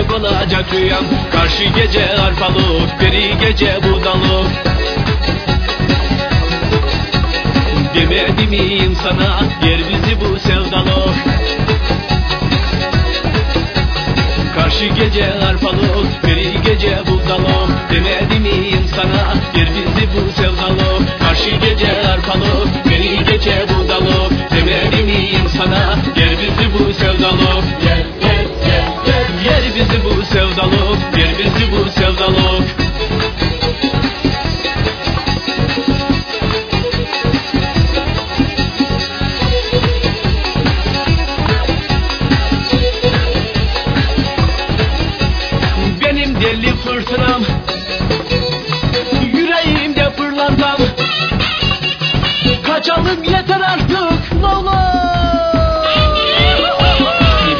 gerçek olacak rüyam. Karşı gece arpalık Beri gece budalık. Demedi miyim sana yer bizi bu sevdalık. Karşı gece arpalık Beri gece budalık. Demedi miyim sana yer bizi bu sevdalık. Karşı gece arpalık Beri gece budalık. Demedi miyim sana Kaçalım yeter artık ne olur.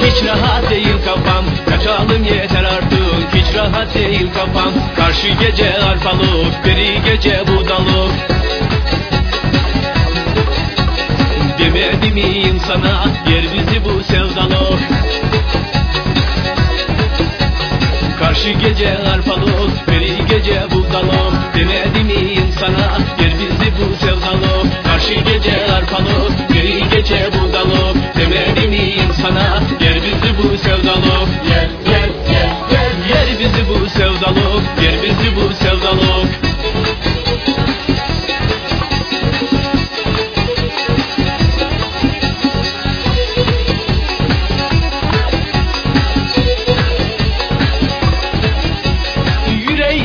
Hiç rahat değil kafam Kaçalım yeter artık. Hiç rahat değil kafam Karşı gece arpalık Beri gece budalık Demedi miyim sana Yer bizi bu sevdalık. Karşı gece arpalık Beri gece budalık Demedi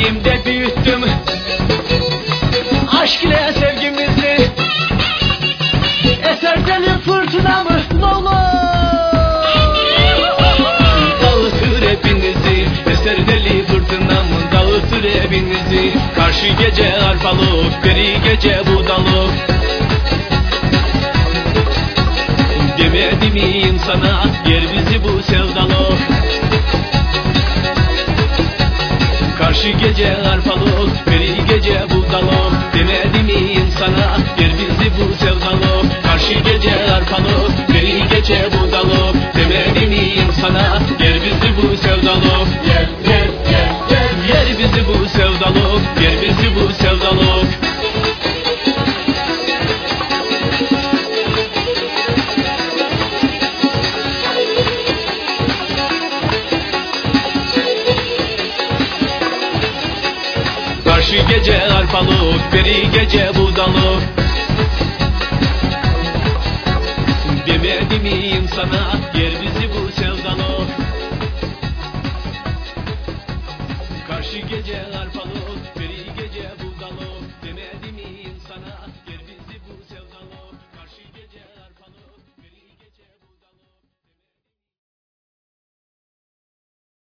Yüreğimde büyüttüm. Aşk ile sevgimizi. Eser deli fırtınamı olur Dağıtır hepinizi Eser deli fırtınamı Dağıtır Karşı gece arpalık Beri gece budalık Demedi miyim sana? Yer bizi gece arpalık Gece arpalık, beri gece budalık Demedi miyim sana, yer